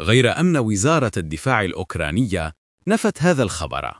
غير أن وزارة الدفاع الأوكرانية نفت هذا الخبر.